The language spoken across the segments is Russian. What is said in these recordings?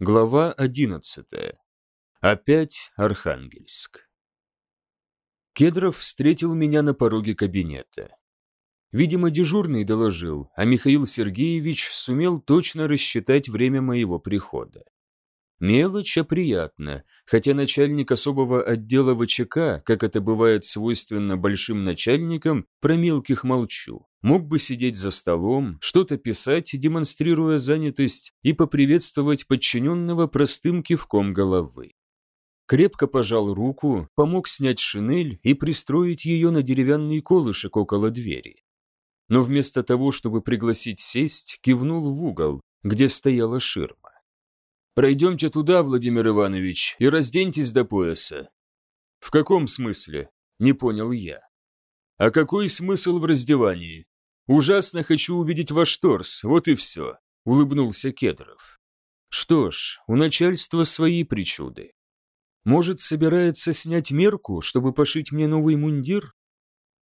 Глава 11. Опять Архангельск. Кедров встретил меня на пороге кабинета. Видимо, дежурный доложил, а Михаил Сергеевич сумел точно рассчитать время моего прихода. Мелочь, а приятно, хотя начальник особого отдела ВЧК, как это бывает свойственно большим начальникам, про мелких молчу. Мог бы сидеть за столом, что-то писать, демонстрируя занятость, и поприветствовать подчиненного простым кивком головы. Крепко пожал руку, помог снять шинель и пристроить ее на деревянный колышек около двери. Но вместо того, чтобы пригласить сесть, кивнул в угол, где стояла ширма. Пройдемте туда, Владимир Иванович, и разденьтесь до пояса. В каком смысле? Не понял я. А какой смысл в раздевании? Ужасно хочу увидеть ваш торс, вот и все, улыбнулся Кедров. Что ж, у начальства свои причуды. Может, собирается снять мерку, чтобы пошить мне новый мундир?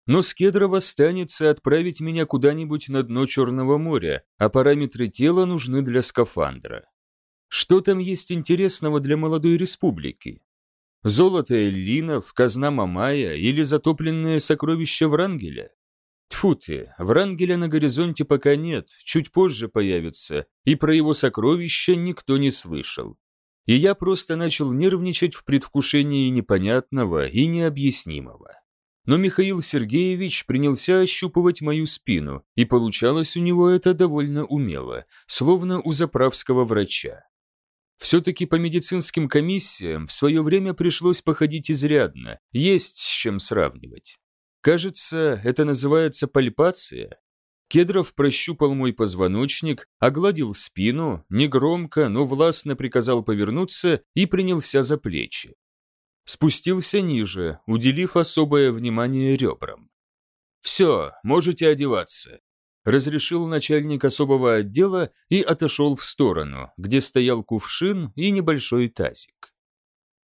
Но с Кедрова станется отправить меня куда-нибудь на дно Черного моря, а параметры тела нужны для скафандра. Что там есть интересного для молодой республики? Золото Эллинов, казна Мамая или затопленные сокровища Врангеля? Тьфу ты, Врангеля на горизонте пока нет, чуть позже появится, и про его сокровища никто не слышал. И я просто начал нервничать в предвкушении непонятного и необъяснимого. Но Михаил Сергеевич принялся ощупывать мою спину, и получалось у него это довольно умело, словно у заправского врача. Все-таки по медицинским комиссиям в свое время пришлось походить изрядно, есть с чем сравнивать. Кажется, это называется пальпация. Кедров прощупал мой позвоночник, огладил спину, негромко, но властно приказал повернуться и принялся за плечи. Спустился ниже, уделив особое внимание ребрам. «Все, можете одеваться разрешил начальник особого отдела и отошел в сторону, где стоял кувшин и небольшой тазик.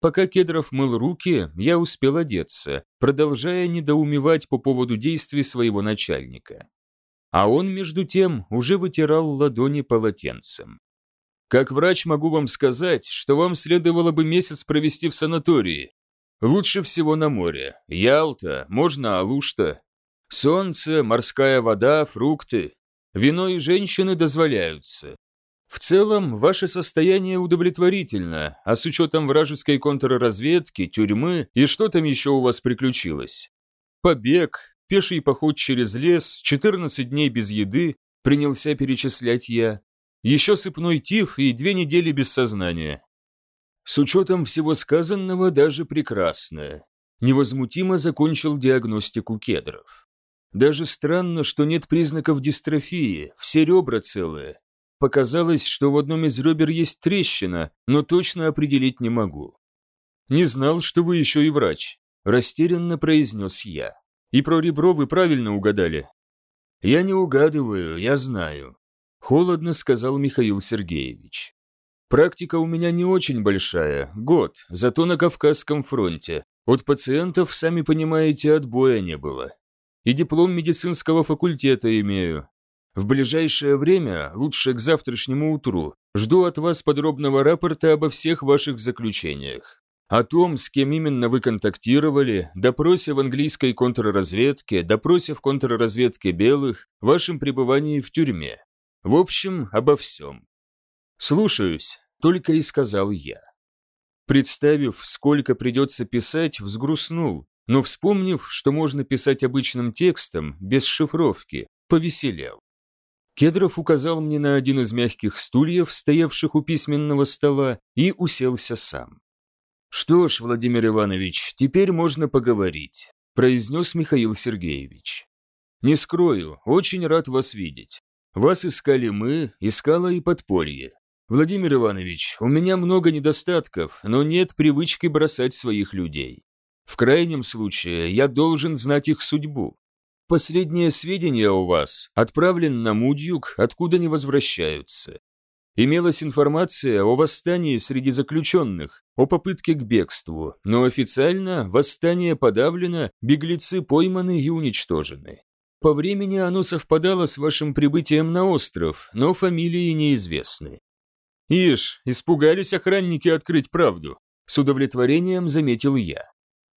Пока Кедров мыл руки, я успел одеться, продолжая недоумевать по поводу действий своего начальника. А он, между тем, уже вытирал ладони полотенцем. «Как врач могу вам сказать, что вам следовало бы месяц провести в санатории. Лучше всего на море. Ялта, можно Алушта, Солнце, морская вода, фрукты. Вино и женщины дозволяются. В целом, ваше состояние удовлетворительно, а с учетом вражеской контрразведки, тюрьмы и что там еще у вас приключилось? Побег, пеший поход через лес, 14 дней без еды, принялся перечислять я. Еще сыпной тиф и две недели без сознания. С учетом всего сказанного даже прекрасно. Невозмутимо закончил диагностику кедров. Даже странно, что нет признаков дистрофии, все ребра целые. Показалось, что в одном из ребер есть трещина, но точно определить не могу. «Не знал, что вы еще и врач», – растерянно произнес я. «И про ребро вы правильно угадали». «Я не угадываю, я знаю», – холодно сказал Михаил Сергеевич. «Практика у меня не очень большая, год, зато на Кавказском фронте. От пациентов, сами понимаете, отбоя не было и диплом медицинского факультета имею. В ближайшее время, лучше к завтрашнему утру, жду от вас подробного рапорта обо всех ваших заключениях. О том, с кем именно вы контактировали, допросе в английской контрразведке, допросе в контрразведке белых, вашем пребывании в тюрьме. В общем, обо всем. Слушаюсь, только и сказал я. Представив, сколько придется писать, взгрустнул, но вспомнив, что можно писать обычным текстом, без шифровки, повеселел. Кедров указал мне на один из мягких стульев, стоявших у письменного стола, и уселся сам. «Что ж, Владимир Иванович, теперь можно поговорить», произнес Михаил Сергеевич. «Не скрою, очень рад вас видеть. Вас искали мы, искала и подполье. Владимир Иванович, у меня много недостатков, но нет привычки бросать своих людей. В крайнем случае, я должен знать их судьбу. Последние сведения у вас отправлен на Мудюк, откуда не возвращаются. Имелась информация о восстании среди заключенных, о попытке к бегству, но официально восстание подавлено, беглецы пойманы и уничтожены. По времени оно совпадало с вашим прибытием на остров, но фамилии неизвестны. Ишь, испугались охранники открыть правду. С удовлетворением заметил я.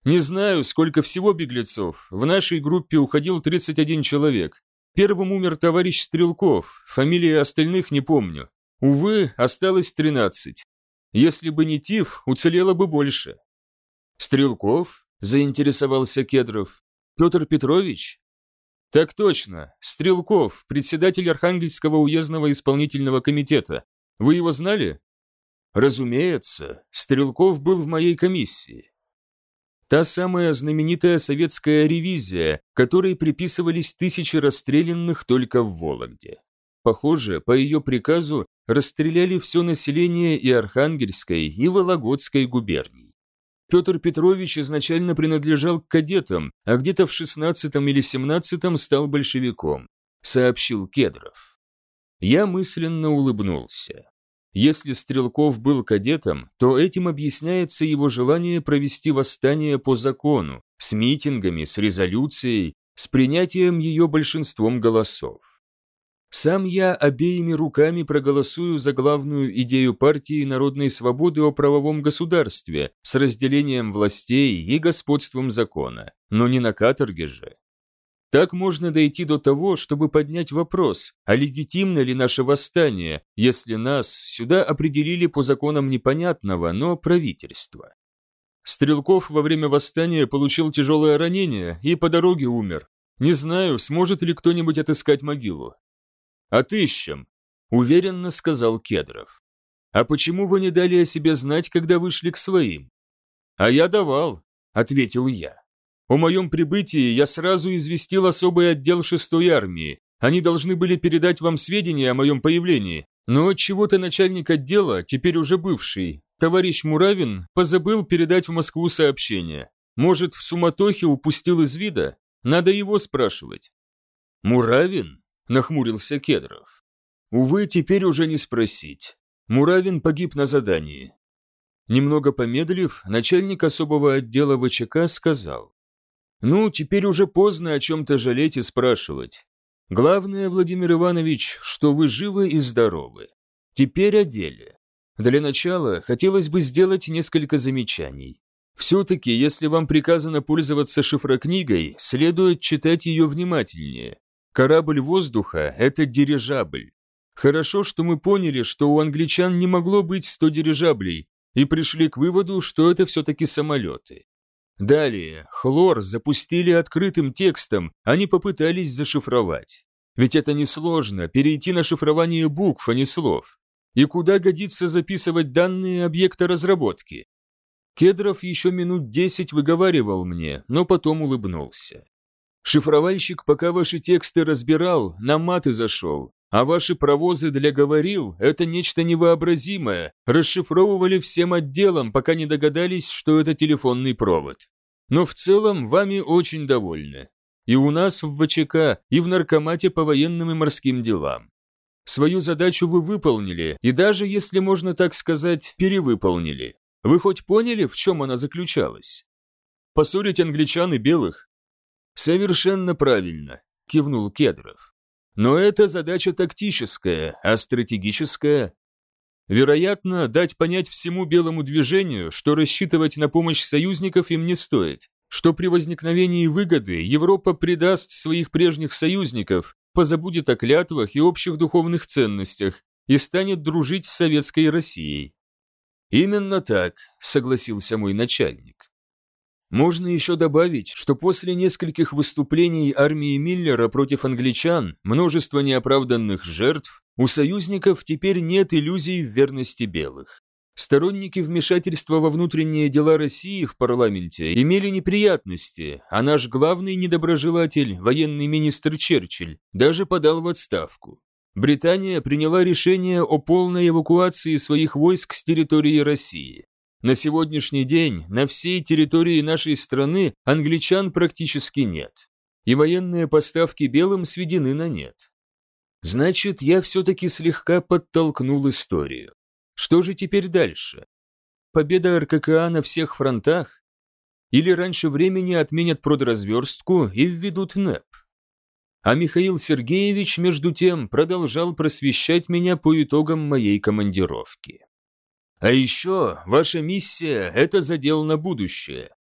Не знаю, сколько всего беглецов. В нашей группе уходил 31 человек. Первым умер товарищ Стрелков, фамилии остальных не помню. Увы, осталось 13. Если бы не Тиф, уцелело бы больше. Стрелков? Заинтересовался Кедров. Петр Петрович? Так точно, Стрелков, председатель Архангельского уездного исполнительного комитета. Вы его знали? Разумеется, Стрелков был в моей комиссии. Та самая знаменитая советская ревизия, которой приписывались тысячи расстрелянных только в Вологде. Похоже, по ее приказу расстреляли все население и Архангельской, и Вологодской губерний. Петр Петрович изначально принадлежал к кадетам, а где-то в 16 или 17 стал большевиком, сообщил Кедров. Я мысленно улыбнулся. Если Стрелков был кадетом, то этим объясняется его желание провести восстание по закону, с митингами, с резолюцией, с принятием ее большинством голосов. Сам я обеими руками проголосую за главную идею партии народной свободы о правовом государстве с разделением властей и господством закона, но не на каторге же. Так можно дойти до того, чтобы поднять вопрос, а легитимно ли наше восстание, если нас сюда определили по законам непонятного, но правительства. Стрелков во время восстания получил тяжелое ранение и по дороге умер. Не знаю, сможет ли кто-нибудь отыскать могилу. «Отыщем», – уверенно сказал Кедров. «А почему вы не дали о себе знать, когда вышли к своим?» «А я давал», – ответил я. О моем прибытии я сразу известил особый отдел 6-й армии. Они должны были передать вам сведения о моем появлении. Но чего-то начальник отдела, теперь уже бывший, товарищ Муравин, позабыл передать в Москву сообщение. Может, в суматохе упустил из вида? Надо его спрашивать. Муравин? Нахмурился Кедров. Увы, теперь уже не спросить. Муравин погиб на задании. Немного помедлив, начальник особого отдела ВЧК сказал. Ну, теперь уже поздно о чем-то жалеть и спрашивать. Главное, Владимир Иванович, что вы живы и здоровы. Теперь о деле. Для начала хотелось бы сделать несколько замечаний. Все-таки, если вам приказано пользоваться шифрокнигой, следует читать ее внимательнее. Корабль воздуха – это дирижабль. Хорошо, что мы поняли, что у англичан не могло быть 100 дирижаблей, и пришли к выводу, что это все-таки самолеты. Далее, хлор запустили открытым текстом, они попытались зашифровать. Ведь это несложно, перейти на шифрование букв, а не слов. И куда годится записывать данные объекта разработки? Кедров еще минут десять выговаривал мне, но потом улыбнулся. Шифровальщик пока ваши тексты разбирал, на маты зашел, а ваши провозы для говорил – это нечто невообразимое, расшифровывали всем отделом, пока не догадались, что это телефонный провод. Но в целом вами очень довольны. И у нас в ВЧК, и в Наркомате по военным и морским делам. Свою задачу вы выполнили, и даже, если можно так сказать, перевыполнили. Вы хоть поняли, в чем она заключалась? Поссорить англичан и белых? Совершенно правильно, кивнул Кедров. Но это задача тактическая, а стратегическая... Вероятно, дать понять всему белому движению, что рассчитывать на помощь союзников им не стоит, что при возникновении выгоды Европа предаст своих прежних союзников, позабудет о клятвах и общих духовных ценностях и станет дружить с советской Россией. «Именно так», — согласился мой начальник. Можно еще добавить, что после нескольких выступлений армии Миллера против англичан, множества неоправданных жертв, у союзников теперь нет иллюзий в верности белых. Сторонники вмешательства во внутренние дела России в парламенте имели неприятности, а наш главный недоброжелатель, военный министр Черчилль, даже подал в отставку. Британия приняла решение о полной эвакуации своих войск с территории России. На сегодняшний день на всей территории нашей страны англичан практически нет, и военные поставки белым сведены на нет. Значит, я все-таки слегка подтолкнул историю. Что же теперь дальше? Победа РККА на всех фронтах? Или раньше времени отменят продразверстку и введут НЭП? а Михаил Сергеевич, между тем, продолжал просвещать меня по итогам моей командировки. А еще ваша миссия – это задел на будущее.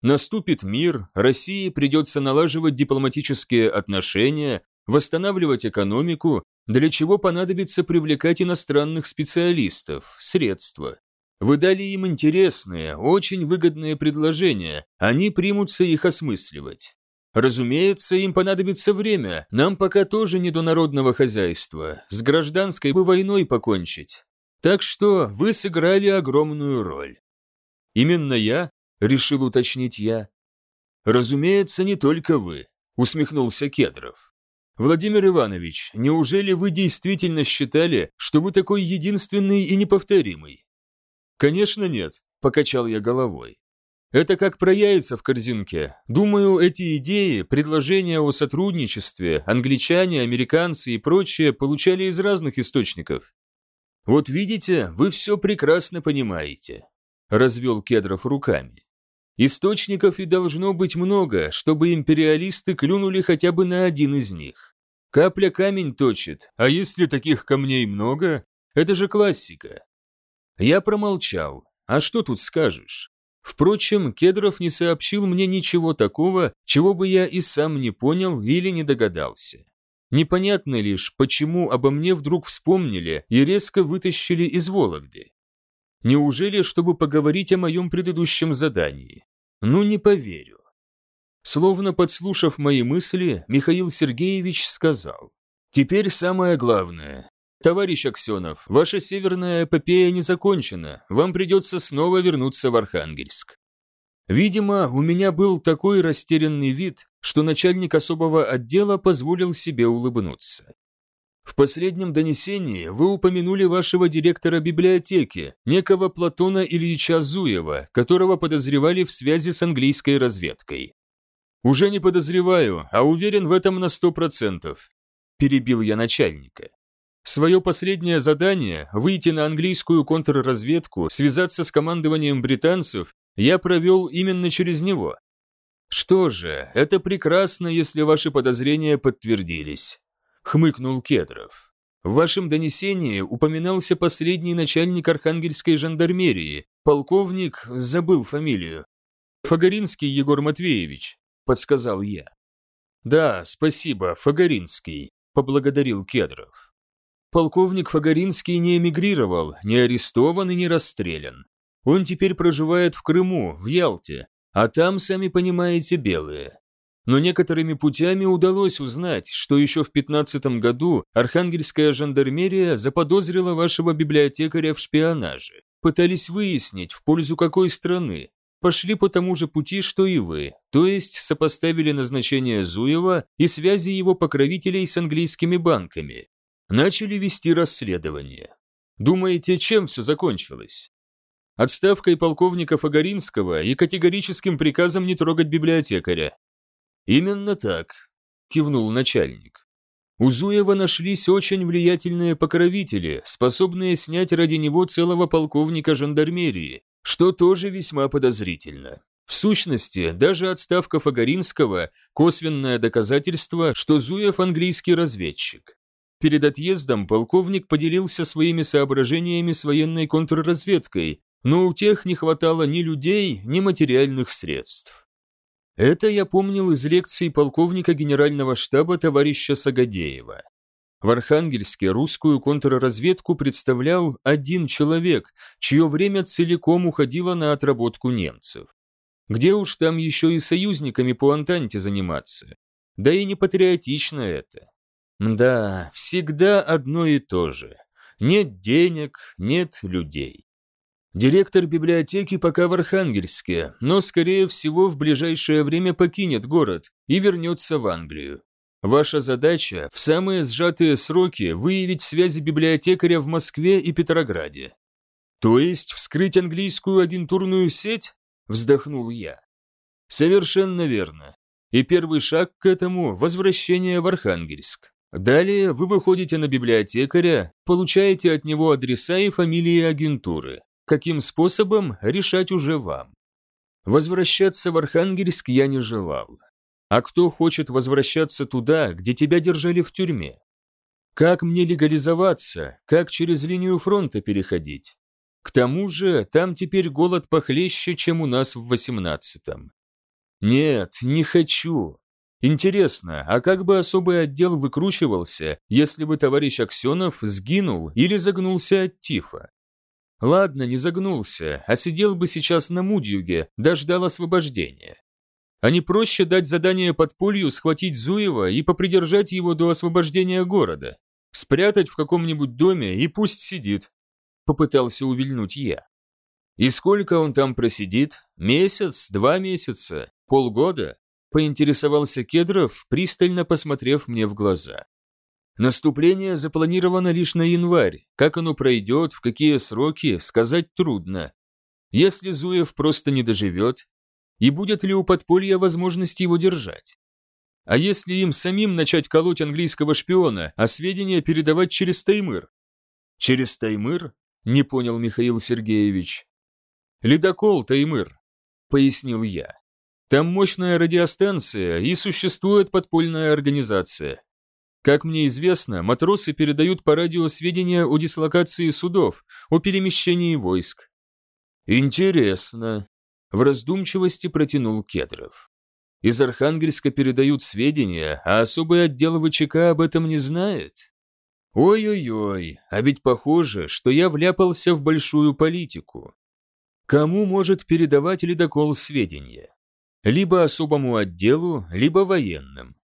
Наступит мир, России придется налаживать дипломатические отношения, восстанавливать экономику, для чего понадобится привлекать иностранных специалистов, средства. Вы дали им интересные, очень выгодные предложения, они примутся их осмысливать. Разумеется, им понадобится время, нам пока тоже не до народного хозяйства, с гражданской бы войной покончить. Так что вы сыграли огромную роль. Именно я, решил уточнить я. Разумеется, не только вы, усмехнулся Кедров. Владимир Иванович, неужели вы действительно считали, что вы такой единственный и неповторимый? Конечно нет, покачал я головой. Это как про яйца в корзинке. Думаю, эти идеи, предложения о сотрудничестве, англичане, американцы и прочее получали из разных источников. Вот видите, вы все прекрасно понимаете. Развел Кедров руками. Источников и должно быть много, чтобы империалисты клюнули хотя бы на один из них. Капля камень точит, а если таких камней много, это же классика. Я промолчал. А что тут скажешь? Впрочем, Кедров не сообщил мне ничего такого, чего бы я и сам не понял или не догадался. Непонятно лишь, почему обо мне вдруг вспомнили и резко вытащили из Вологды. Неужели, чтобы поговорить о моем предыдущем задании? Ну, не поверю. Словно подслушав мои мысли, Михаил Сергеевич сказал. «Теперь самое главное. «Товарищ Аксенов, ваша северная эпопея не закончена, вам придется снова вернуться в Архангельск». Видимо, у меня был такой растерянный вид, что начальник особого отдела позволил себе улыбнуться. В последнем донесении вы упомянули вашего директора библиотеки, некого Платона Ильича Зуева, которого подозревали в связи с английской разведкой. «Уже не подозреваю, а уверен в этом на сто процентов», – перебил я начальника. Свое последнее задание – выйти на английскую контрразведку, связаться с командованием британцев – я провел именно через него. Что же, это прекрасно, если ваши подозрения подтвердились, хмыкнул Кедров. В вашем донесении упоминался последний начальник архангельской жандармерии, полковник, забыл фамилию. Фагаринский Егор Матвеевич, подсказал я. Да, спасибо, Фагаринский, поблагодарил Кедров. Полковник Фагаринский не эмигрировал, не арестован и не расстрелян. Он теперь проживает в Крыму, в Ялте, а там, сами понимаете, белые. Но некоторыми путями удалось узнать, что еще в 15 году архангельская жандармерия заподозрила вашего библиотекаря в шпионаже. Пытались выяснить, в пользу какой страны. Пошли по тому же пути, что и вы, то есть сопоставили назначение Зуева и связи его покровителей с английскими банками начали вести расследование. Думаете, чем все закончилось? Отставкой полковника Фагаринского и категорическим приказом не трогать библиотекаря. Именно так, кивнул начальник. У Зуева нашлись очень влиятельные покровители, способные снять ради него целого полковника жандармерии, что тоже весьма подозрительно. В сущности, даже отставка Фагаринского – косвенное доказательство, что Зуев английский разведчик. Перед отъездом полковник поделился своими соображениями с военной контрразведкой, но у тех не хватало ни людей, ни материальных средств. Это я помнил из лекций полковника генерального штаба товарища Сагадеева. В Архангельске русскую контрразведку представлял один человек, чье время целиком уходило на отработку немцев. Где уж там еще и союзниками по Антанте заниматься? Да и не патриотично это. Да, всегда одно и то же. Нет денег, нет людей. Директор библиотеки пока в Архангельске, но, скорее всего, в ближайшее время покинет город и вернется в Англию. Ваша задача – в самые сжатые сроки выявить связи библиотекаря в Москве и Петрограде. То есть вскрыть английскую агентурную сеть? Вздохнул я. Совершенно верно. И первый шаг к этому – возвращение в Архангельск. Далее вы выходите на библиотекаря, получаете от него адреса и фамилии агентуры. Каким способом, решать уже вам. Возвращаться в Архангельск я не желал. а кто хочет возвращаться туда, где тебя держали в тюрьме? Как мне легализоваться, как через линию фронта переходить? К тому же, там теперь голод похлеще, чем у нас в восемнадцатом. Нет, не хочу. Интересно, а как бы особый отдел выкручивался, если бы товарищ Аксенов сгинул или загнулся от тифа? Ладно, не загнулся, а сидел бы сейчас на Мудюге, дождал освобождения. А не проще дать задание подполью схватить Зуева и попридержать его до освобождения города? Спрятать в каком-нибудь доме и пусть сидит. Попытался увильнуть я. И сколько он там просидит? Месяц? Два месяца? Полгода? Поинтересовался Кедров, пристально посмотрев мне в глаза. Наступление запланировано лишь на январь. Как оно пройдет, в какие сроки, сказать трудно. Если Зуев просто не доживет, и будет ли у подполья возможность его держать? А если им самим начать колоть английского шпиона, а сведения передавать через Таймыр? Через Таймыр? Не понял Михаил Сергеевич. Ледокол Таймыр, пояснил я. Там мощная радиостанция и существует подпольная организация. Как мне известно, матросы передают по радио сведения о дислокации судов, о перемещении войск. Интересно, в раздумчивости протянул Кедров. Из Архангельска передают сведения, а особый отдел ВЧК об этом не знает. Ой-ой-ой, а ведь похоже, что я вляпался в большую политику. Кому может передавать ледокол сведения? Либо особому отделу, либо военным.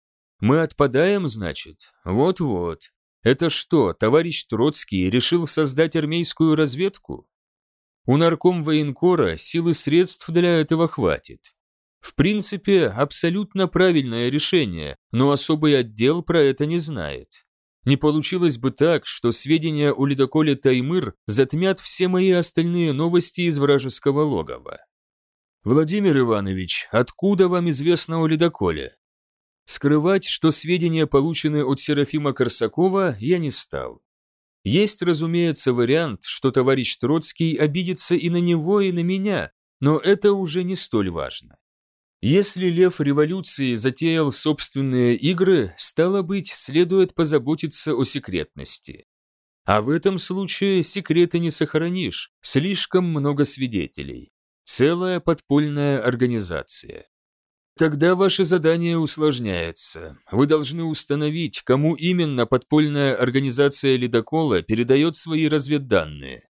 Мы отпадаем, значит? Вот-вот. Это что, товарищ Троцкий решил создать армейскую разведку? У нарком военкора сил и средств для этого хватит. В принципе, абсолютно правильное решение, но особый отдел про это не знает. Не получилось бы так, что сведения о ледоколе Таймыр затмят все мои остальные новости из вражеского логова. Владимир Иванович, откуда вам известно о ледоколе? Скрывать, что сведения получены от Серафима Корсакова, я не стал. Есть, разумеется, вариант, что товарищ Троцкий обидится и на него, и на меня, но это уже не столь важно. Если лев революции затеял собственные игры, стало быть, следует позаботиться о секретности. А в этом случае секреты не сохранишь, слишком много свидетелей. Целая подпольная организация. Тогда ваше задание усложняется. Вы должны установить, кому именно подпольная организация ледокола передает свои разведданные.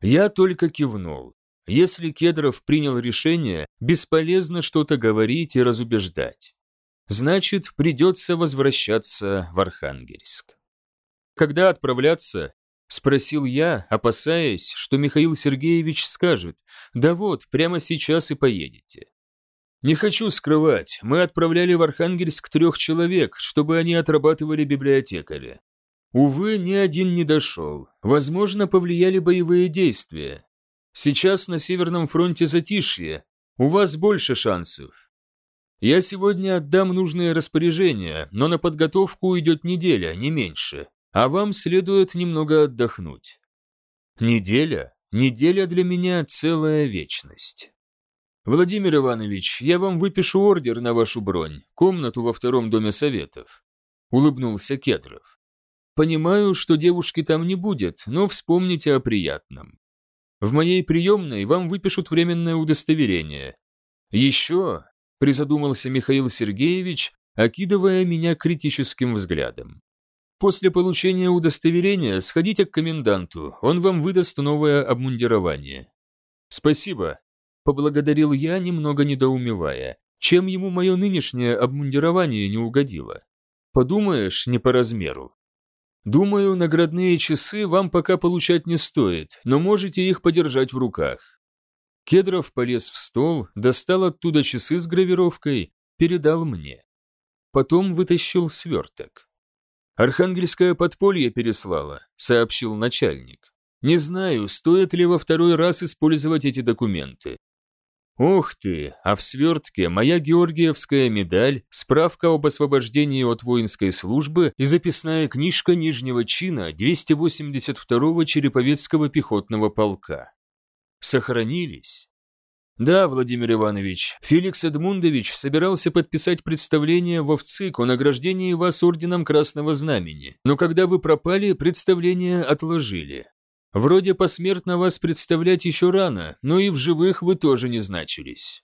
Я только кивнул. Если Кедров принял решение, бесполезно что-то говорить и разубеждать. Значит, придется возвращаться в Архангельск. Когда отправляться? Спросил я, опасаясь, что Михаил Сергеевич скажет, да вот, прямо сейчас и поедете. Не хочу скрывать, мы отправляли в Архангельск трех человек, чтобы они отрабатывали библиотекаря. Увы, ни один не дошел. Возможно, повлияли боевые действия. Сейчас на Северном фронте затишье. У вас больше шансов. Я сегодня отдам нужные распоряжения, но на подготовку уйдет неделя, не меньше. А вам следует немного отдохнуть. Неделя? Неделя для меня целая вечность. «Владимир Иванович, я вам выпишу ордер на вашу бронь, комнату во втором доме советов», – улыбнулся Кедров. «Понимаю, что девушки там не будет, но вспомните о приятном. В моей приемной вам выпишут временное удостоверение. Еще», – призадумался Михаил Сергеевич, окидывая меня критическим взглядом. «После получения удостоверения сходите к коменданту, он вам выдаст новое обмундирование». «Спасибо», Поблагодарил я, немного недоумевая, чем ему мое нынешнее обмундирование не угодило. Подумаешь, не по размеру. Думаю, наградные часы вам пока получать не стоит, но можете их подержать в руках. Кедров полез в стол, достал оттуда часы с гравировкой, передал мне. Потом вытащил сверток. «Архангельское подполье переслало», — сообщил начальник. «Не знаю, стоит ли во второй раз использовать эти документы. Ух ты, а в свертке моя георгиевская медаль, справка об освобождении от воинской службы и записная книжка нижнего чина 282-го Череповецкого пехотного полка. Сохранились. Да, Владимир Иванович, Феликс Эдмундович собирался подписать представление в ВЦИК о награждении вас орденом Красного Знамени, но когда вы пропали, представление отложили. Вроде посмертно вас представлять еще рано, но и в живых вы тоже не значились.